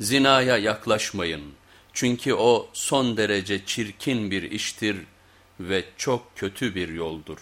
Zinaya yaklaşmayın çünkü o son derece çirkin bir iştir ve çok kötü bir yoldur.